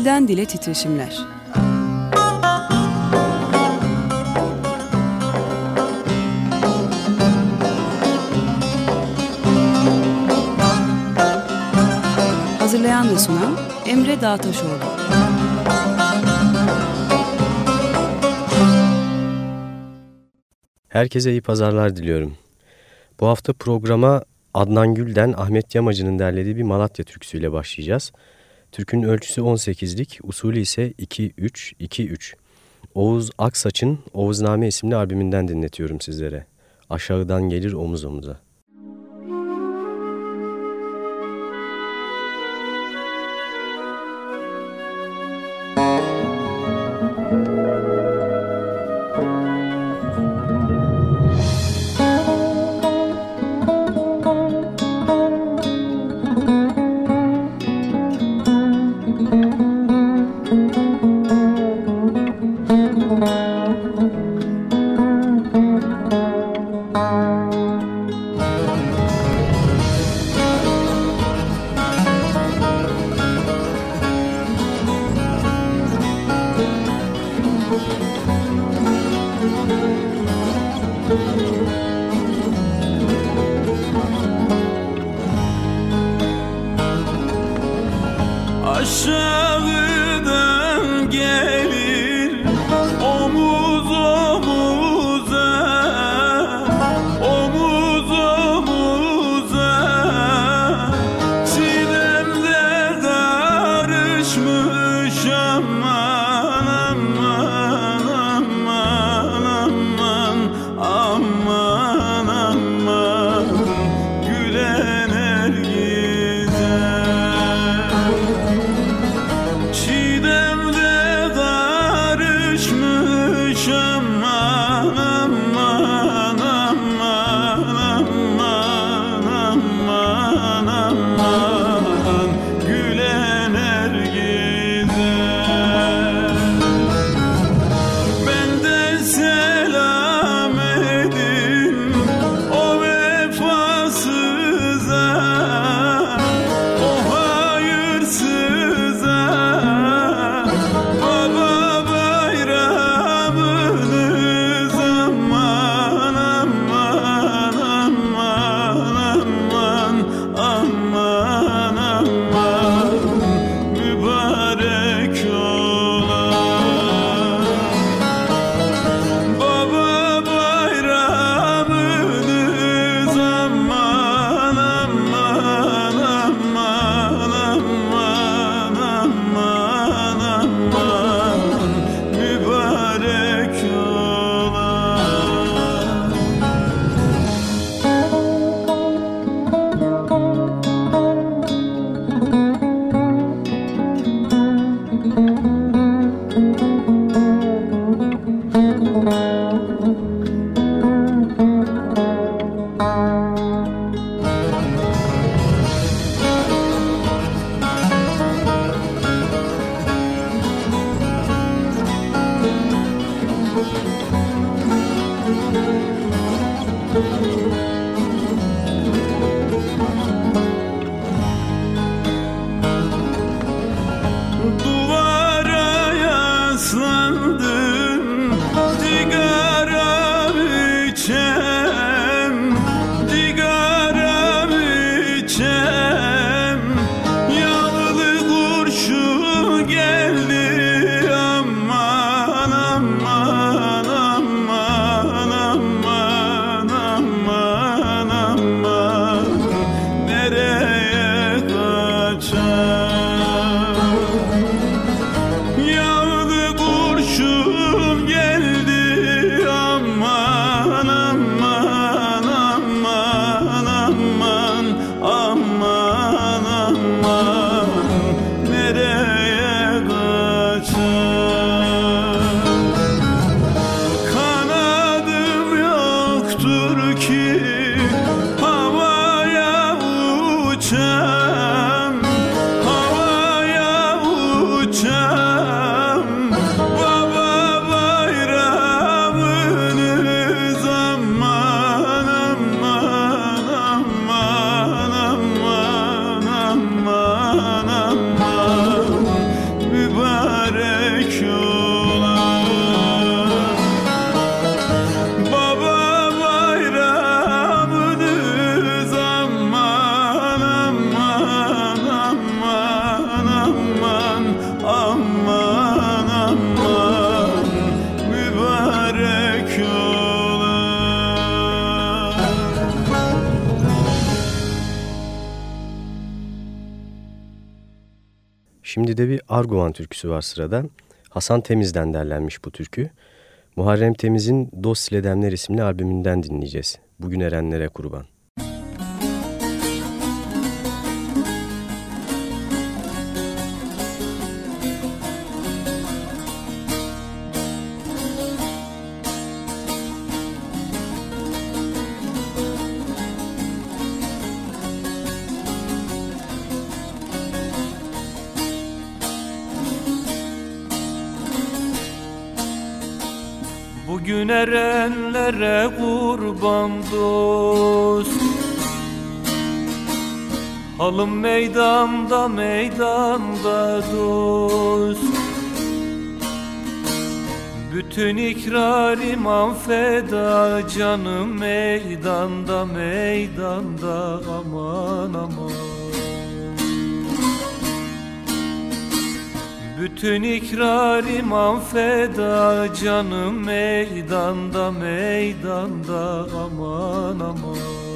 Dilden Dile Titreşimler Hazırlayan ve sunan Emre Dağtaşoğlu Herkese iyi pazarlar diliyorum. Bu hafta programa Adnan Gül'den Ahmet Yamacı'nın derlediği bir Malatya türküsüyle başlayacağız. Türkünün ölçüsü 18'lik, usulü ise 2-3-2-3. Oğuz Aksaç'ın Oğuzname isimli albümünden dinletiyorum sizlere. Aşağıdan gelir omuz omuza. ocean Arguvan türküsü var sırada. Hasan Temiz'den derlenmiş bu türkü. Muharrem Temiz'in Dost ile Demler isimli albümünden dinleyeceğiz. Bugün erenlere kurban. Meydanda meydanda dost. Bütün ikrarim feda canım meydanda meydanda aman aman. Bütün ikrarim feda canım meydanda meydanda aman aman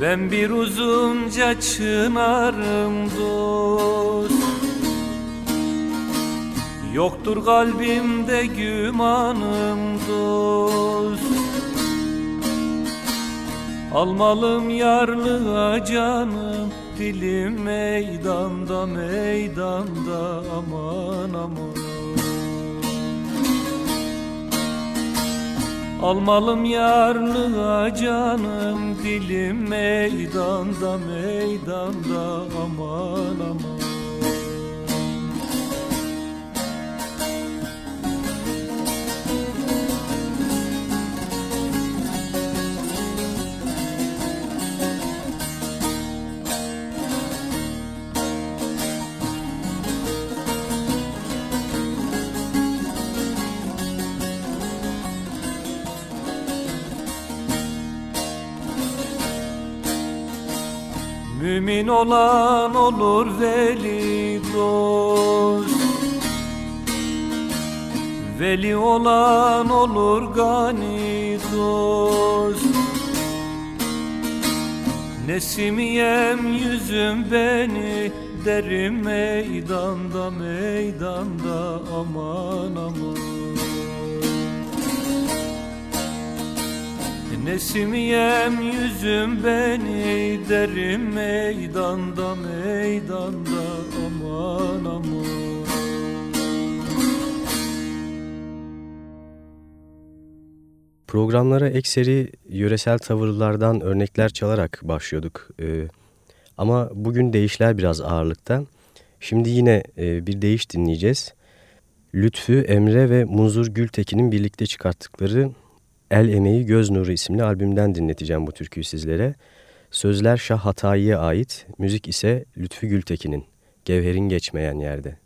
Ben bir uzunca çınarım dost. Yoktur kalbimde gümanım dost. Almalım yarlığa canım Dilim meydanda meydanda aman aman Almalım yarlığa canım dilim meydanda meydanda aman aman Mümin olan olur veli dost. Veli olan olur gani dost. Nesimiyem yüzüm beni Derim meydanda meydanda aman aman Nesimiyem yüzüm beni derim meydanda meydanda aman aman Programlara ekseri yöresel tavırlardan örnekler çalarak başlıyorduk. Ee, ama bugün değişler biraz ağırlıkta. Şimdi yine e, bir değiş dinleyeceğiz. Lütfü, Emre ve Munzur Gültekin'in birlikte çıkarttıkları El Emeği Göz Nuru isimli albümden dinleteceğim bu türküyü sizlere. Sözler Şah Hatayi'ye ait, müzik ise Lütfü Gültekin'in, Gevherin Geçmeyen Yerde.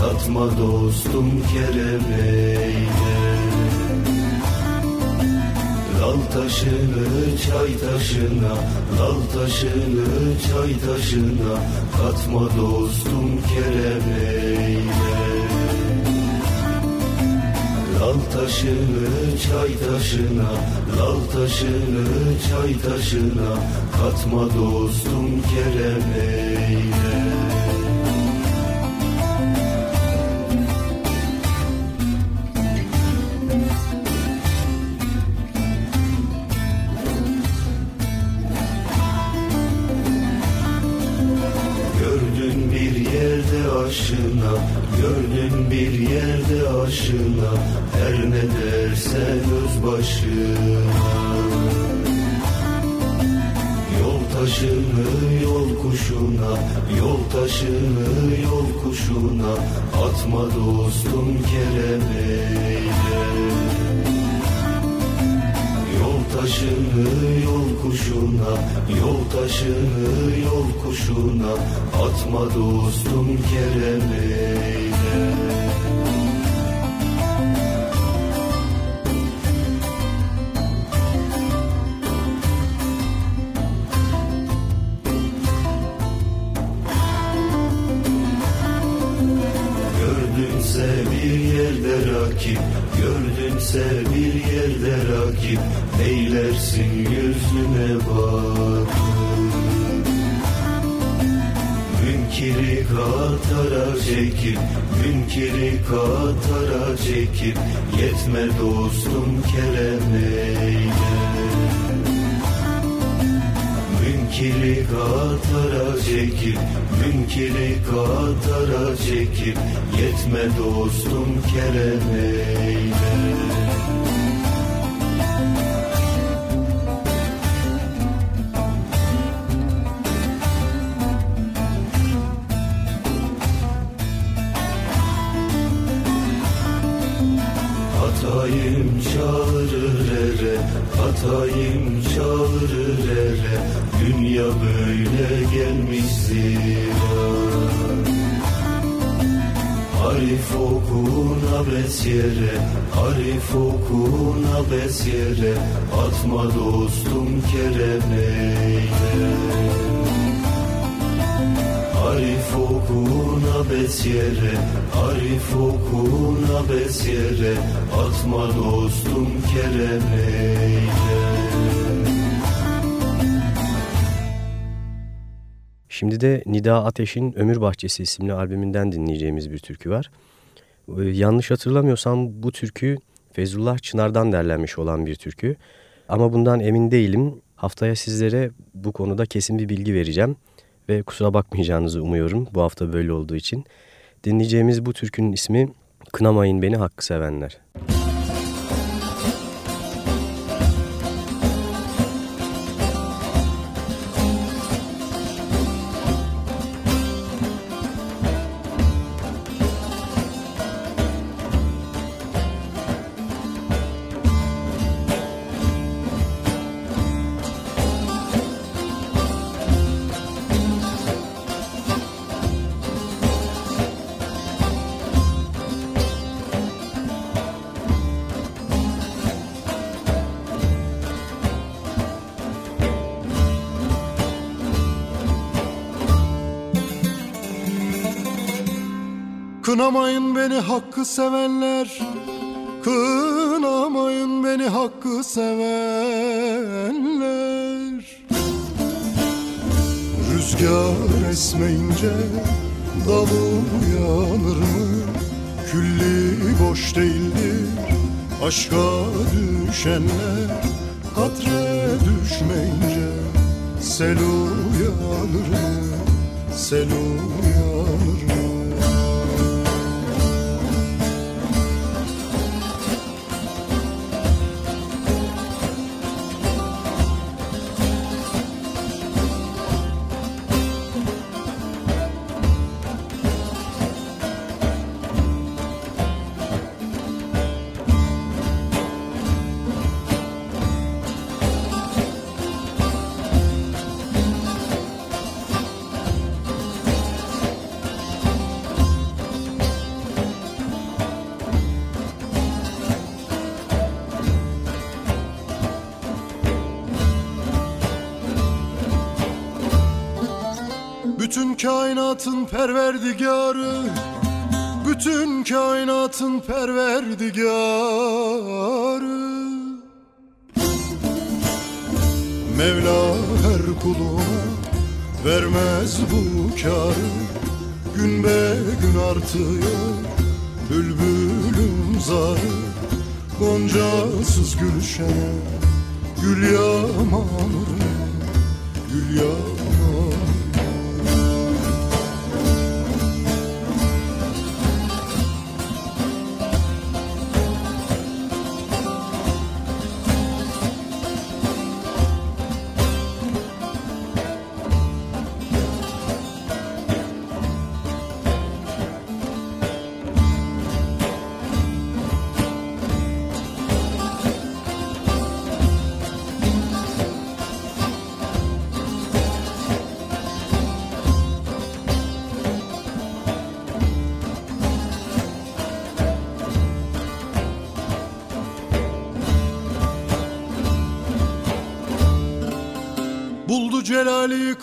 Satma dostum keremeyle Lal taşını çay taşına Lal taşını çay taşına Katma dostum keremeyle Lal taşını çay taşına Lal taşını çay taşına Katma dostum kerem taşını yol kuşuna Atma dostum kerem Yol taşını yol kuşuna Yol taşını yol kuşuna Atma dostum kerem yerde rakip Neylersin yüzüne bak Münkiri katara çekip Münkiri katara çekip Yetme dostum kerem eyle Münkiri katara çekip Münkiri katara çekip Yetme dostum kerem eyle Hatayım çağırır ere Dünya böyle gelmiş zira. Arif okuna besyere Arif okuna besyere Atma dostum kerem eyle Arif okuna besyere Arif okuna besyere Atma dostum kerem eyle Şimdi de Nida Ateş'in Ömür Bahçesi isimli albümünden dinleyeceğimiz bir türkü var. Ee, yanlış hatırlamıyorsam bu türkü Fezullah Çınar'dan derlenmiş olan bir türkü. Ama bundan emin değilim. Haftaya sizlere bu konuda kesin bir bilgi vereceğim. Ve kusura bakmayacağınızı umuyorum bu hafta böyle olduğu için. Dinleyeceğimiz bu türkünün ismi Kınamayın Beni Hakkı Sevenler. Kınamayın beni hakkı sevenler Kınamayın beni hakkı sevenler Rüzgar esmeyince dal uyanır mı? Külli boş değildir aşka düşenler Katre düşmeyince sel uyanır mı? Sel uyanır kainatın perverdigarı Bütün kainatın perverdigarı. Mevla her kuluna vermez bu karı Gün be gün artıyor bülbülüm zarı. Goncasız gülşene gül yamanır Gül yamanır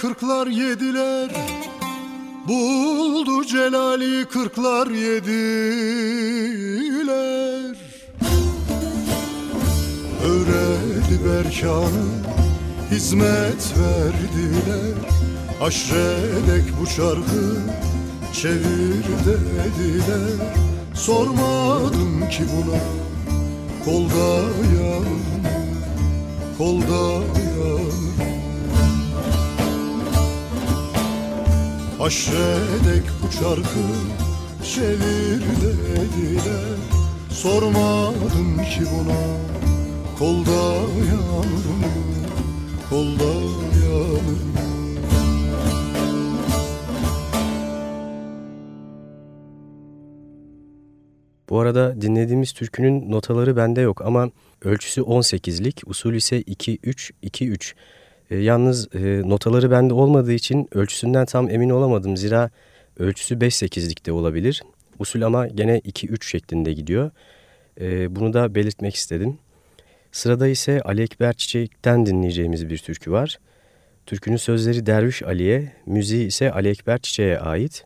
kırklar yediler. Buldu Celali kırklar yediler. Öğredi Berkan'ı hizmet verdiler. Aşredek bu çarkı çevir dediler. Sormadım ki buna kolda yanım kolda yanım Aşredek bu çarkı çevir dediler Sormadım ki buna kolda yanırım kolda yanırım Bu arada dinlediğimiz türkünün notaları bende yok ama ölçüsü 18'lik, usul ise 2-3-2-3. E, yalnız e, notaları bende olmadığı için ölçüsünden tam emin olamadım. Zira ölçüsü 5-8'lik de olabilir. Usul ama gene 2-3 şeklinde gidiyor. E, bunu da belirtmek istedim. Sırada ise Ali Ekber Çiçek'ten dinleyeceğimiz bir türkü var. Türkünün sözleri Derviş Ali'ye, müziği ise Ali Ekber Çiçek'e ait.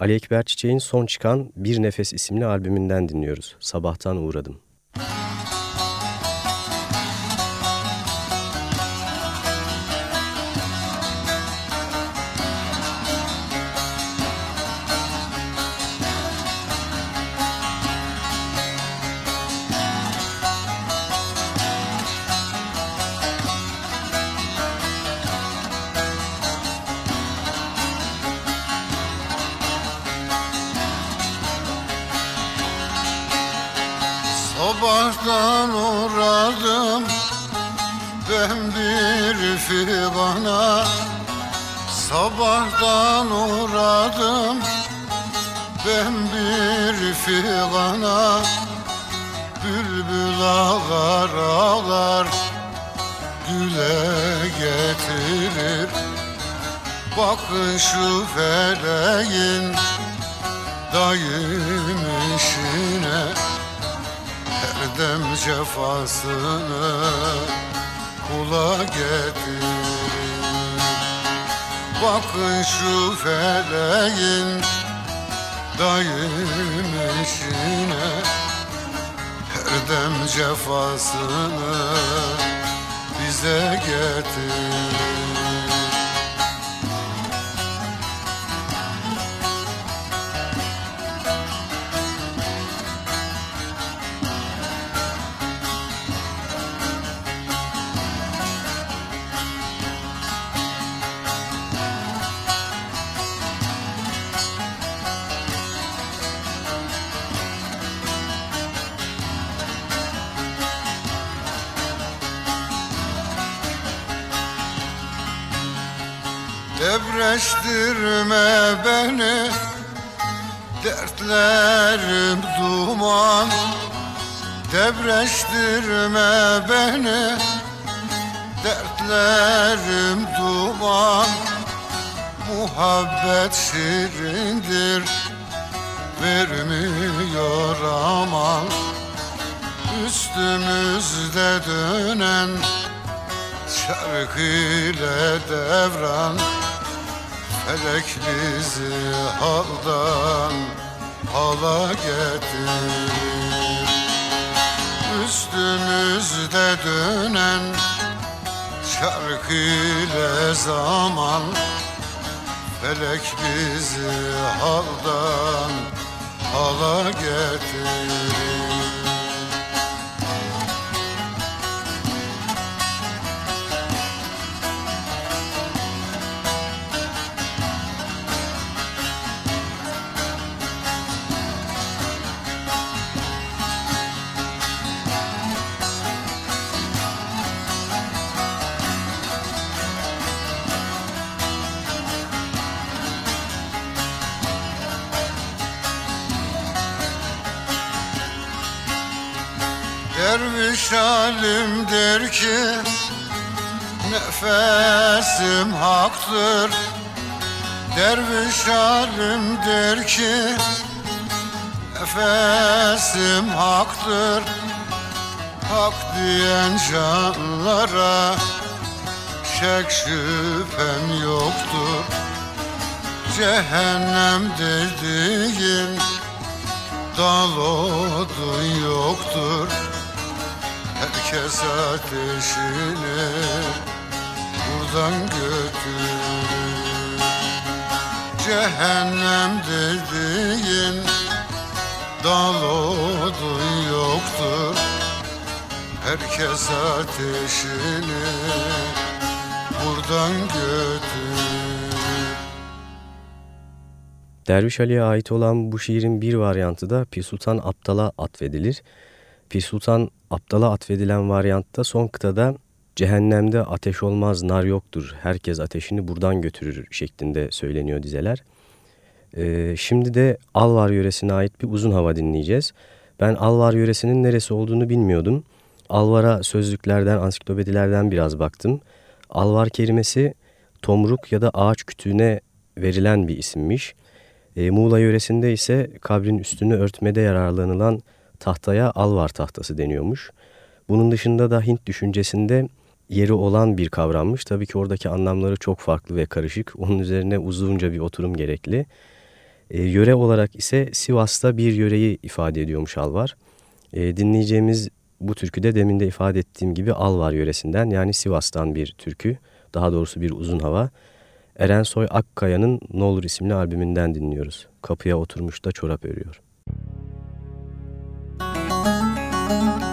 Ali Ekber Çiçek'in son çıkan Bir Nefes isimli albümünden dinliyoruz. Sabahtan uğradım. Sabahtan Bakın şu feleğin dayım işine Her dem cefasını bize getir Debreştirme beni Dertlerim duman. Debreştirme beni Dertlerim duman. Muhabbet şirindir Vermiyor aman. Üstümüzde dönen Şarkı ile devran Felek bizi haldan hala getirir Üstümüzde dönen şarkı ile zaman Felek bizi haldan hala getirir Der ki Nefesim haktır. Derviş halim der ki Nefesim haktır. Hak diyen canlara şek şüphem yoktur. Cehennem dediğin dal odun yoktur Herkes ateşini buradan götürür. Cehennem dediğin dal odun yoktur. Herkes ateşini buradan götür Derviş Ali'ye ait olan bu şiirin bir varyantı da Pir Sultan Abdal'a atfedilir. Pir Sultan Abdal'a atfedilen varyantta son kıtada cehennemde ateş olmaz nar yoktur herkes ateşini buradan götürür şeklinde söyleniyor dizeler. Ee, şimdi de Alvar yöresine ait bir uzun hava dinleyeceğiz. Ben Alvar yöresinin neresi olduğunu bilmiyordum. Alvar'a sözlüklerden, ansiklopedilerden biraz baktım. Alvar kelimesi tomruk ya da ağaç kütüğüne verilen bir isimmiş. E, Muğla yöresinde ise kabrin üstünü örtmede yararlanılan tahtaya alvar tahtası deniyormuş. Bunun dışında da Hint düşüncesinde yeri olan bir kavrammış. Tabii ki oradaki anlamları çok farklı ve karışık. Onun üzerine uzunca bir oturum gerekli. E, yöre olarak ise Sivas'ta bir yöreyi ifade ediyormuş alvar. E, dinleyeceğimiz bu türkü de demin de ifade ettiğim gibi Alvar yöresinden yani Sivas'tan bir türkü. Daha doğrusu bir uzun hava. Erensoy Akkaya'nın Ne Olur isimli albümünden dinliyoruz. Kapıya oturmuş da çorap örüyor. Thank you.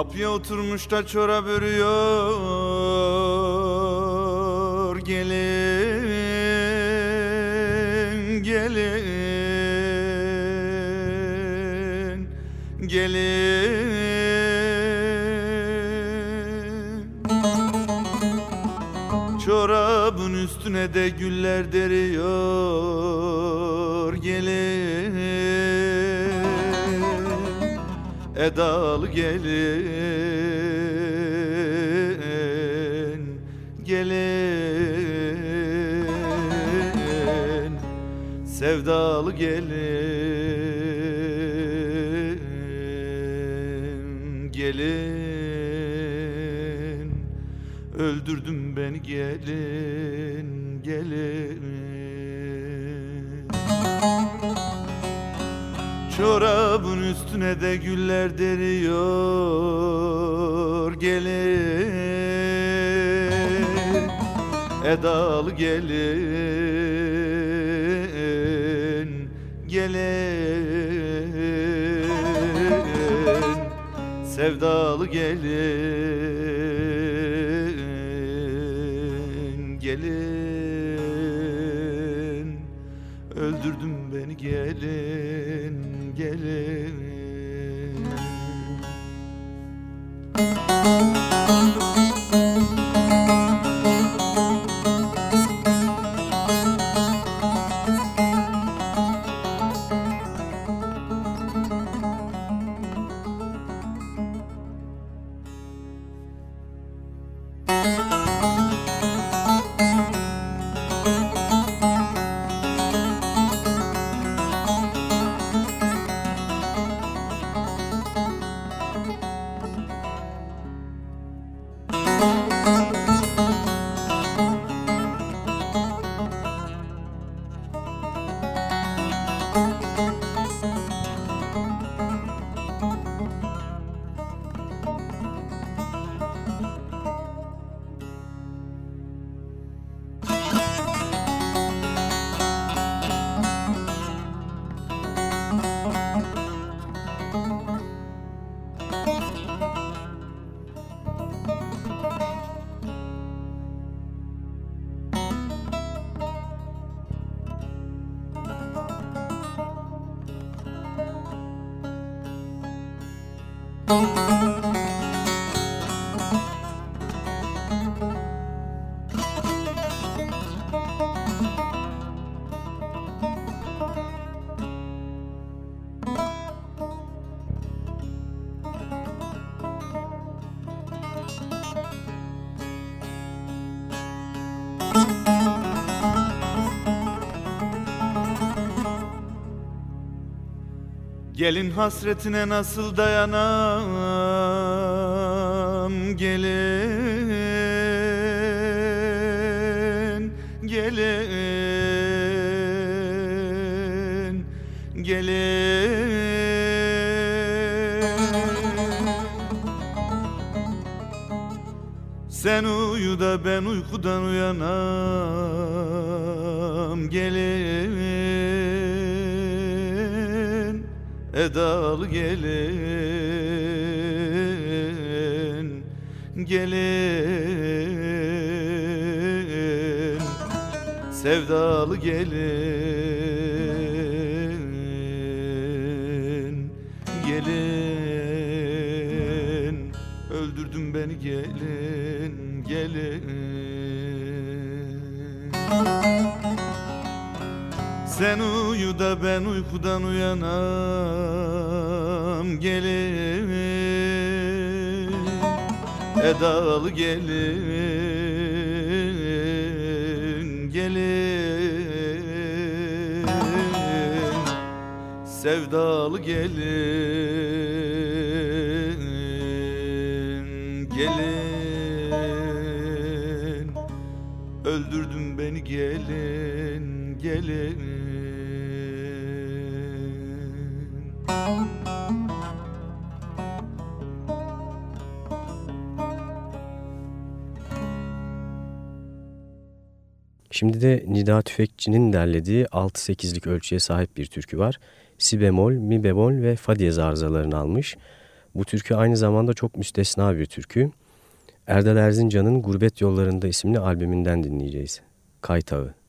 Kapıya oturmuş da çorap örüyor Gelin Gelin. Öldürdün beni gelin Gelin. Çorabın üstüne de güller deriyor gelin. Edalı gelin Sevdalı gelin Gelin. Öldürdün beni gelin gelin Gelin hasretine nasıl dayanam? Gelin gelin gelin. Sen uyu da ben uykudan uyanam. Gelin Edalı gelin Gelin Sevdalı gelin sen uyu da ben uykudan uyanam gelin. Edalı gelin gelin. Sevdalı gelin Şimdi de Nida Tüfekçi'nin derlediği 6-8'lik ölçüye sahip bir türkü var. Si bemol, mi bemol ve fa diyez arızalarını almış. Bu türkü aynı zamanda çok müstesna bir türkü. Erdal Erzincan'ın Gurbet Yollarında isimli albümünden dinleyeceğiz. Kaytağı.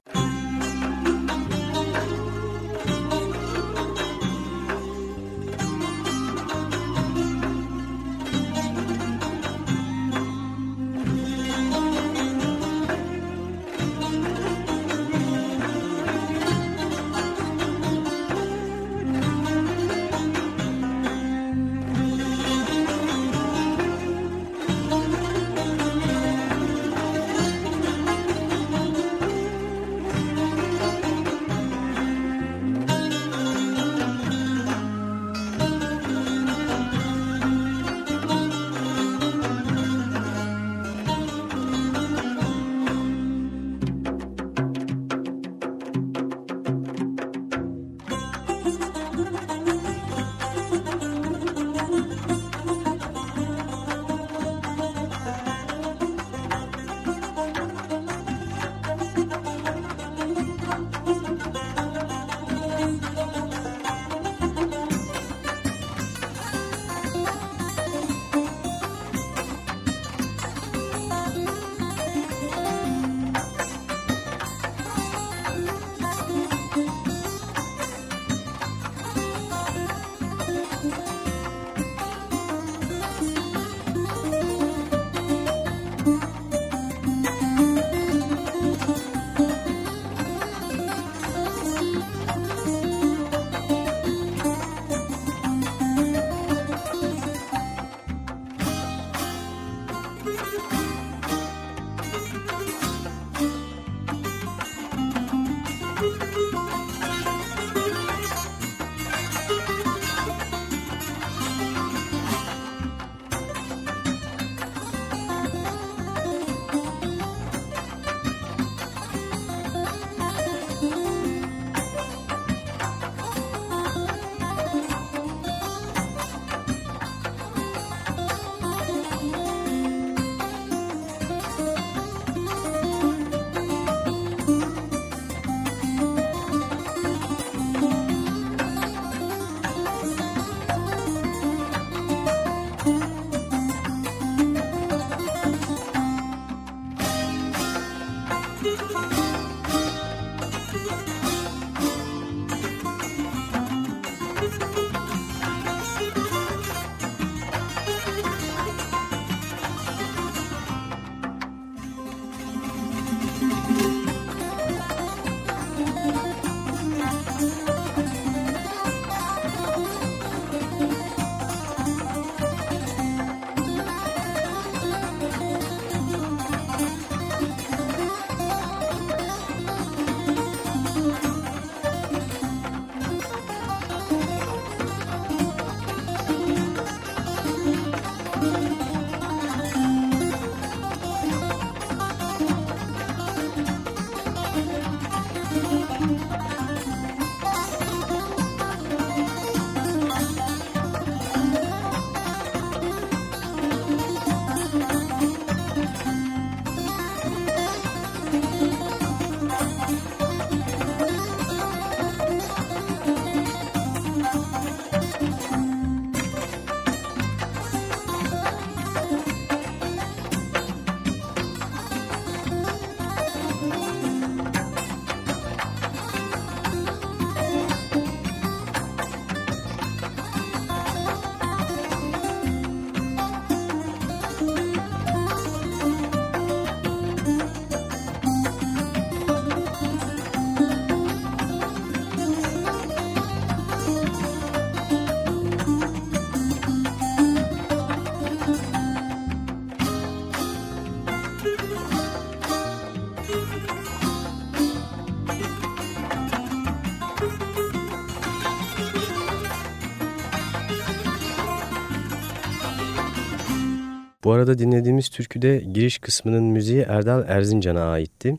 Bu arada dinlediğimiz türküde giriş kısmının müziği Erdal Erzincan'a aitti.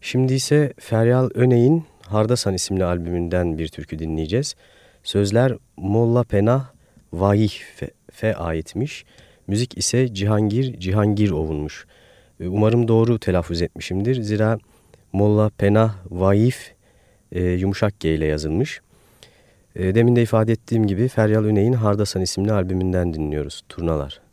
Şimdi ise Feryal Öney'in Hardasan isimli albümünden bir türkü dinleyeceğiz. Sözler Molla Penah Vaihfe aitmiş. Müzik ise Cihangir Cihangir ovunmuş. E, umarım doğru telaffuz etmişimdir. Zira Molla Penah Vaif e, yumuşak G ile yazılmış. E, demin de ifade ettiğim gibi Feryal Öney'in Hardasan isimli albümünden dinliyoruz. Turnalar.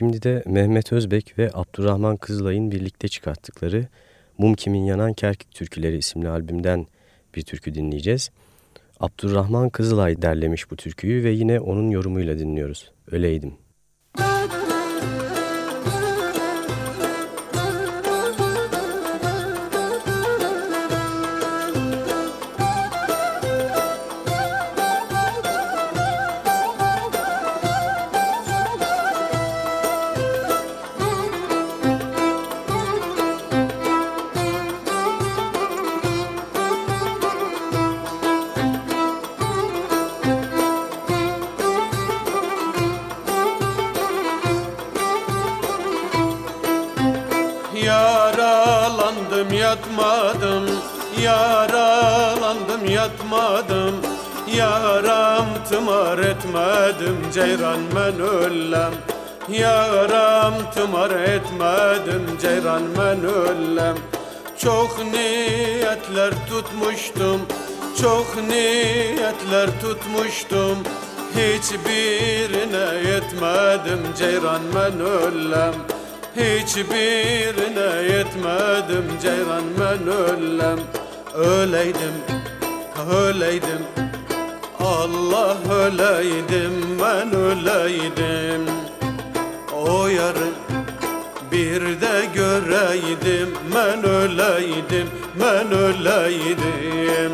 Şimdi de Mehmet Özbek ve Abdurrahman Kızılay'ın birlikte çıkarttıkları Mum Kimin Yanan Kerkük Türküleri isimli albümden bir türkü dinleyeceğiz. Abdurrahman Kızılay derlemiş bu türküyü ve yine onun yorumuyla dinliyoruz. Öleydim. Ceyran men öllem. Hiçbirine yetmedim. Ceyran ben öllem. Öyleydim, öyleydim. Allah öyleydim ben öyleydim O yarı bir de göreydim. Ben öyleydim, ben öyleydim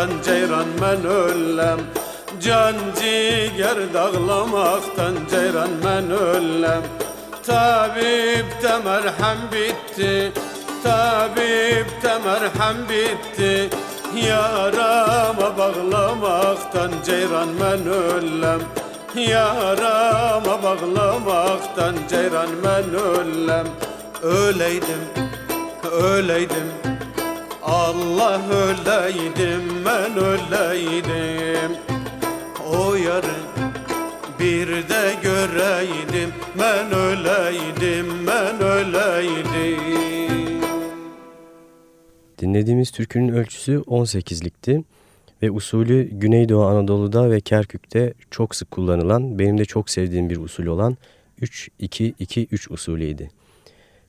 dağlamaktan Ceyran men öllem. Can ciğer dağlamaktan Ceyran men öllem. Tabipte merhem bitti. Tabipte merhem bitti. Yarama bağlamaktan Ceyran men öllem. Yarama bağlamaktan ceyran ben öllem. Öyleydim, öyleydim Allah öyleydim, ben öyleydim O yarı bir de göreydim Ben öyleydim, ben öyleydim Dinlediğimiz türkünün ölçüsü 18'likti ve usulü Güneydoğu Anadolu'da ve Kerkük'te çok sık kullanılan, benim de çok sevdiğim bir usul olan 3-2-2-3 usulüydü.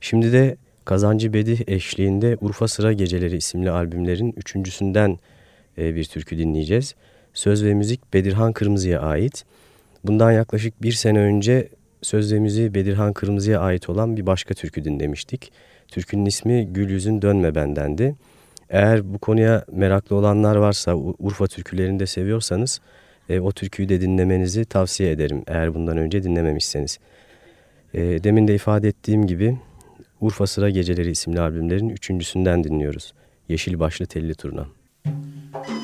Şimdi de Kazancı Bedih eşliğinde Urfa Sıra Geceleri isimli albümlerin üçüncüsünden e, bir türkü dinleyeceğiz. Söz ve müzik Bedirhan Kırmızı'ya ait. Bundan yaklaşık bir sene önce söz ve müziği Bedirhan Kırmızı'ya ait olan bir başka türkü dinlemiştik. Türkünün ismi Gül Yüzün Dönme Bendendi. Eğer bu konuya meraklı olanlar varsa, Urfa türkülerini de seviyorsanız e, o türküyü de dinlemenizi tavsiye ederim eğer bundan önce dinlememişseniz. E, demin de ifade ettiğim gibi Urfa Sıra Geceleri isimli albümlerin üçüncüsünden dinliyoruz. Yeşil Başlı Telli Turna. Müzik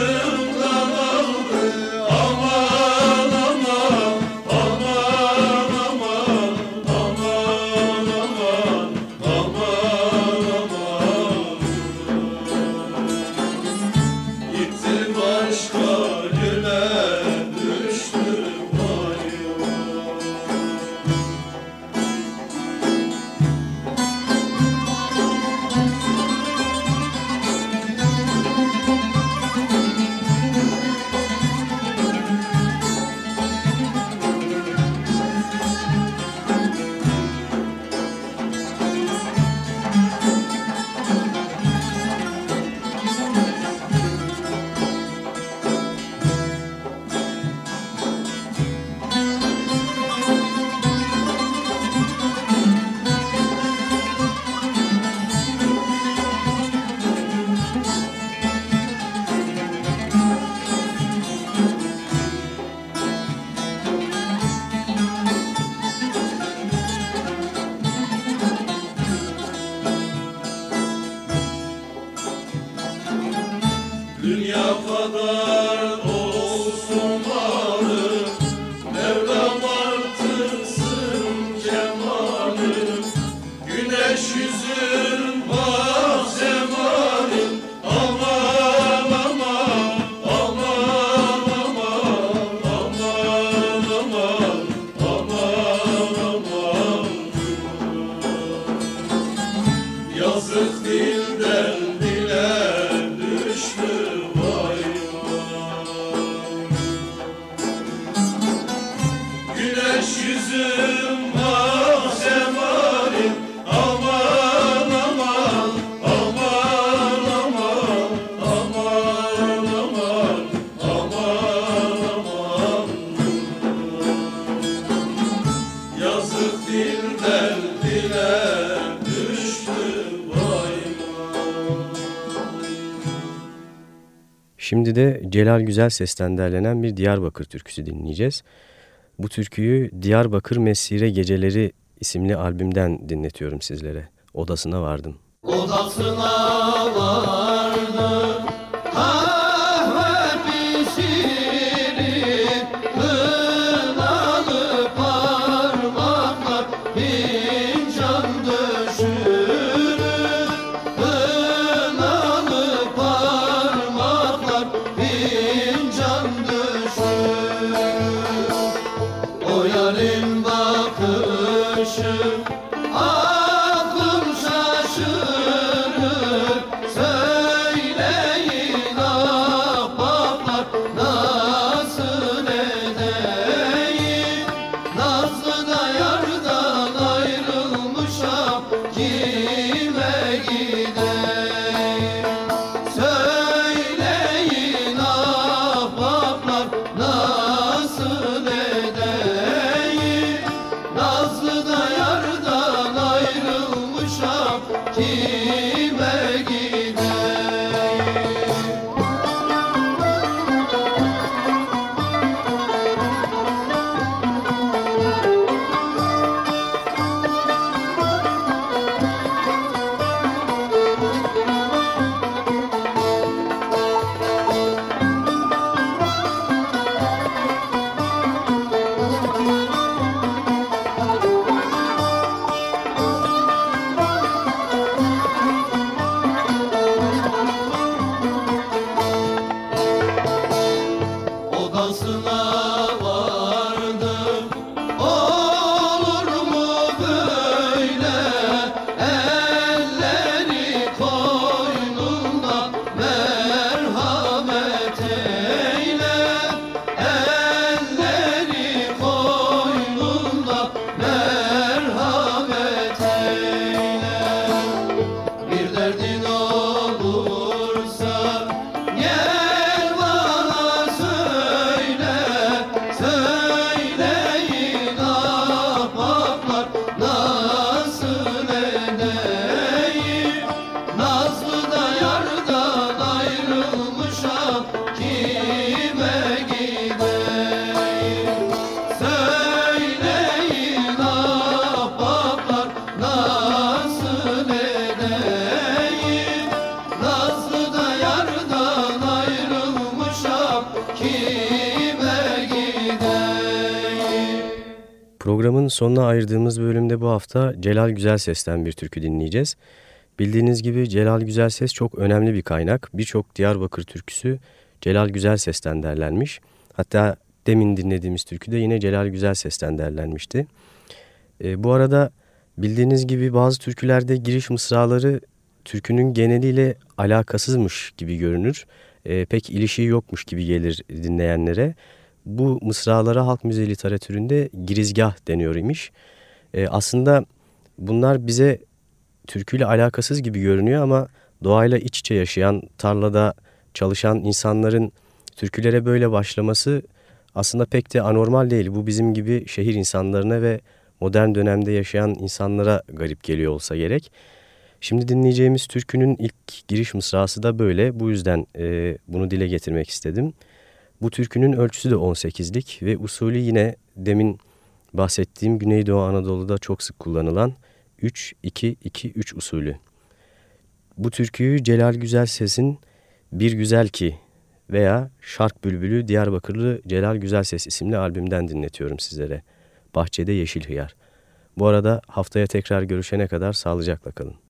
you. Şimdi de Celal Güzel Ses'ten derlenen bir Diyarbakır türküsü dinleyeceğiz. Bu türküyü Diyarbakır Mesire Geceleri isimli albümden dinletiyorum sizlere. Odasına vardım. Odasına vardım sonuna ayırdığımız bölümde bu hafta Celal Güzelses'ten bir türkü dinleyeceğiz. Bildiğiniz gibi Celal Güzelses çok önemli bir kaynak. Birçok Diyarbakır türküsü Celal Güzelses'ten derlenmiş. Hatta demin dinlediğimiz türkü de yine Celal Güzelses'ten derlenmişti. E, bu arada bildiğiniz gibi bazı türkülerde giriş mısraları türkünün geneliyle alakasızmış gibi görünür. E, pek ilişiği yokmuş gibi gelir dinleyenlere. Bu mısralara halk müziği literatüründe girizgah deniyor imiş. E, aslında bunlar bize türküyle alakasız gibi görünüyor ama doğayla iç içe yaşayan, tarlada çalışan insanların türkülere böyle başlaması aslında pek de anormal değil. Bu bizim gibi şehir insanlarına ve modern dönemde yaşayan insanlara garip geliyor olsa gerek. Şimdi dinleyeceğimiz türkünün ilk giriş mısrası da böyle. Bu yüzden e, bunu dile getirmek istedim. Bu türkünün ölçüsü de 18'lik ve usulü yine demin bahsettiğim Güneydoğu Anadolu'da çok sık kullanılan 3-2-2-3 usulü. Bu türküyü Celal Güzel Ses'in Bir Güzel Ki veya Şark Bülbülü Diyarbakırlı Celal Güzel Ses isimli albümden dinletiyorum sizlere. Bahçede Yeşil Hıyar. Bu arada haftaya tekrar görüşene kadar sağlıcakla kalın.